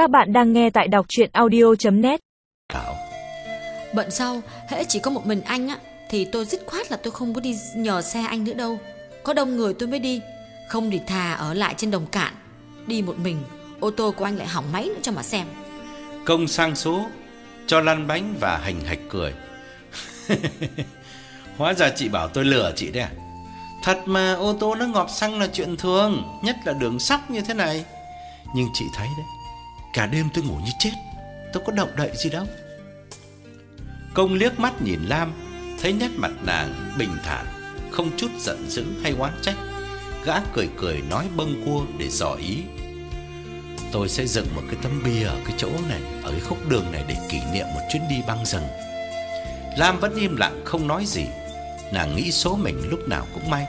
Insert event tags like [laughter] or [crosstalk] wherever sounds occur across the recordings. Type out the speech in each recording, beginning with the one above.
Các bạn đang nghe tại đọc chuyện audio.net Bận sau, hễ chỉ có một mình anh á Thì tôi dứt khoát là tôi không có đi nhờ xe anh nữa đâu. Có đông người tôi mới đi. Không thì thà ở lại trên đồng cạn Đi một mình. Ô tô của anh lại hỏng máy nữa cho mà xem. Công sang số Cho lăn bánh và hành hạch cười. [laughs] Hóa ra chị bảo tôi lừa chị đấy à? Thật mà ô tô nó ngọt xăng là chuyện thường Nhất là đường sắt như thế này. Nhưng chị thấy đấy Cả đêm tôi ngủ như chết. Tôi có động đậy gì đâu. Công liếc mắt nhìn Lam, Thấy nét mặt nàng bình thản, Không chút giận dữ hay oán trách. Gã cười cười nói bâng cua để dò ý. Tôi sẽ dựng một cái tấm bia ở cái chỗ này, Ở cái khúc đường này để kỷ niệm một chuyến đi băng rừng. Lam vẫn im lặng, không nói gì. Nàng nghĩ số mình lúc nào cũng may.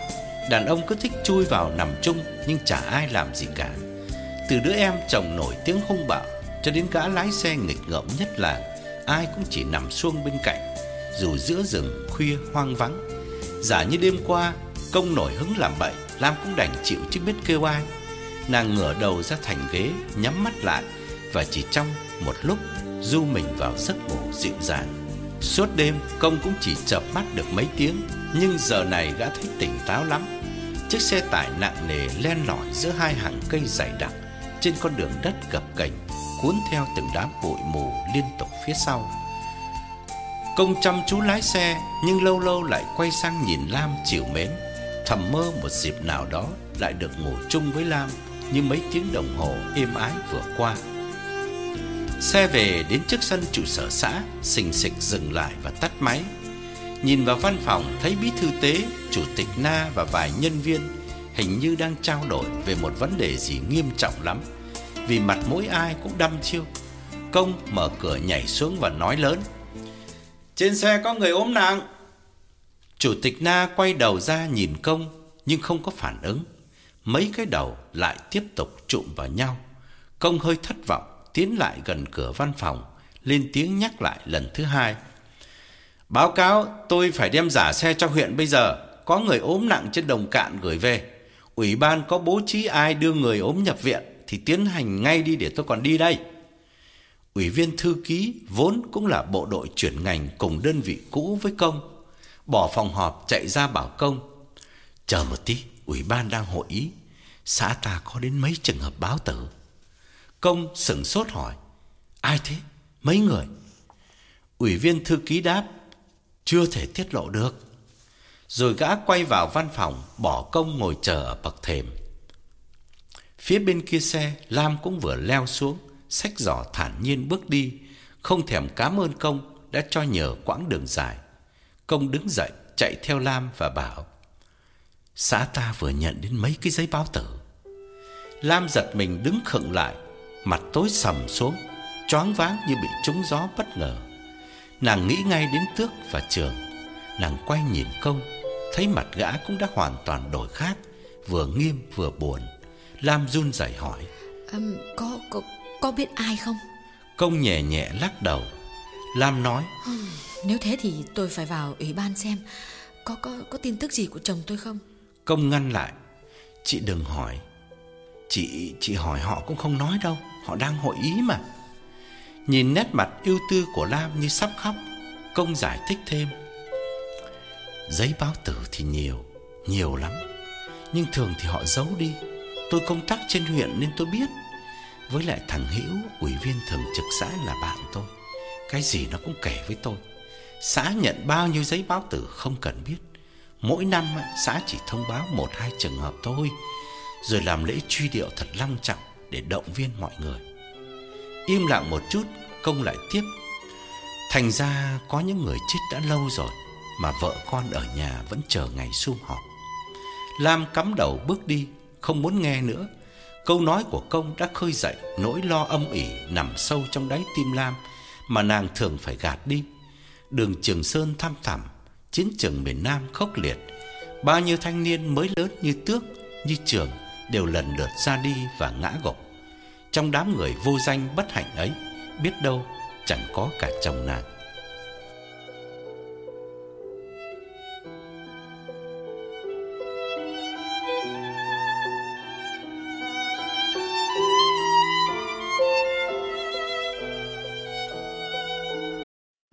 Đàn ông cứ thích chui vào nằm chung, Nhưng chả ai làm gì cả. Từ đứa em chồng nổi tiếng hung bạo Cho đến gã lái xe nghịch ngợm nhất là Ai cũng chỉ nằm xuông bên cạnh, Dù giữa rừng khuya hoang vắng. Giả như đêm qua, Công nổi hứng làm bậy, Lam cũng đành chịu chứ biết kêu ai. Nàng ngửa đầu ra thành ghế, Nhắm mắt lại Và chỉ trong một lúc Du mình vào giấc ngủ dịu dàng. Suốt đêm, công cũng chỉ chợp mắt được mấy tiếng, Nhưng giờ này gã thấy tỉnh táo lắm. Chiếc xe tải nặng nề len lỏi giữa hai hàng cây dày đặc trên con đường đất gập ghềnh Cuốn theo từng đám bụi mù liên tục phía sau. Công chăm chú lái xe Nhưng lâu lâu lại quay sang nhìn Lam chịu mến. Thầm mơ một dịp nào đó Lại được ngủ chung với Lam Như mấy tiếng đồng hồ êm ái vừa qua. Xe về đến trước sân trụ sở xã, xình xịch dừng lại và tắt máy. Nhìn vào văn phòng thấy bí thư tế, chủ tịch Na và vài nhân viên hình như đang trao đổi về một vấn đề gì nghiêm trọng lắm. Vì mặt mỗi ai cũng đăm chiêu. Công mở cửa nhảy xuống và nói lớn: "Trên xe có người ốm nặng." Chủ tịch Na quay đầu ra nhìn Công nhưng không có phản ứng. Mấy cái đầu lại tiếp tục trụm vào nhau. Công hơi thất vọng tiến lại gần cửa văn phòng, lên tiếng nhắc lại lần thứ hai. Báo cáo, tôi phải đem giả xe cho huyện bây giờ, có người ốm nặng trên đồng cạn gửi về. Ủy ban có bố trí ai đưa người ốm nhập viện thì tiến hành ngay đi để tôi còn đi đây. Ủy viên thư ký vốn cũng là bộ đội chuyển ngành cùng đơn vị cũ với công, bỏ phòng họp chạy ra bảo công. Chờ một tí, ủy ban đang hội ý, xã ta có đến mấy trường hợp báo tử. Công sững sốt hỏi: "Ai thế? Mấy người?" Ủy viên thư ký đáp: "Chưa thể tiết lộ được." Rồi gã quay vào văn phòng, bỏ công ngồi chờ ở bậc thềm. Phía bên kia xe, Lam cũng vừa leo xuống, xách giỏ thản nhiên bước đi, không thèm cảm ơn công đã cho nhờ quãng đường dài. Công đứng dậy, chạy theo Lam và bảo: "Xã ta vừa nhận đến mấy cái giấy báo tử." Lam giật mình đứng khựng lại, mặt tối sầm xuống, choáng váng như bị trúng gió bất ngờ. Nàng nghĩ ngay đến Tước và Trường. Nàng quay nhìn Công, thấy mặt gã cũng đã hoàn toàn đổi khác, vừa nghiêm vừa buồn. Lam run rẩy hỏi: um, có có có biết ai không?" Công nhẹ nhẹ lắc đầu. Lam nói: "Nếu thế thì tôi phải vào ủy ban xem có có có tin tức gì của chồng tôi không?" Công ngăn lại: "Chị đừng hỏi. Chị chị hỏi họ cũng không nói đâu." Họ đang hội ý mà Nhìn nét mặt ưu tư của Lam như sắp khóc Công giải thích thêm Giấy báo tử thì nhiều Nhiều lắm. Nhưng thường thì họ giấu đi. Tôi công tác trên huyện nên tôi biết. Với lại thằng Hữu Ủy viên thường trực xã là bạn tôi. Cái gì nó cũng kể với tôi. Xã nhận bao nhiêu giấy báo tử không cần biết. Mỗi năm xã chỉ thông báo một hai trường hợp thôi. Rồi làm lễ truy điệu thật long trọng để động viên mọi người. Im lặng một chút, công lại tiếp. Thành ra có những người chết đã lâu rồi mà vợ con ở nhà vẫn chờ ngày sum họp. Lam cắm đầu bước đi, không muốn nghe nữa. Câu nói của công đã khơi dậy nỗi lo âm ỉ nằm sâu trong đáy tim Lam mà nàng thường phải gạt đi. Đường Trường Sơn thăm thẳm, chiến trường miền Nam khốc liệt, bao nhiêu thanh niên mới lớn như Tước, như Trường đều lần lượt ra đi và ngã gục. Trong đám người vô danh bất hạnh ấy, biết đâu chẳng có cả chồng nàng.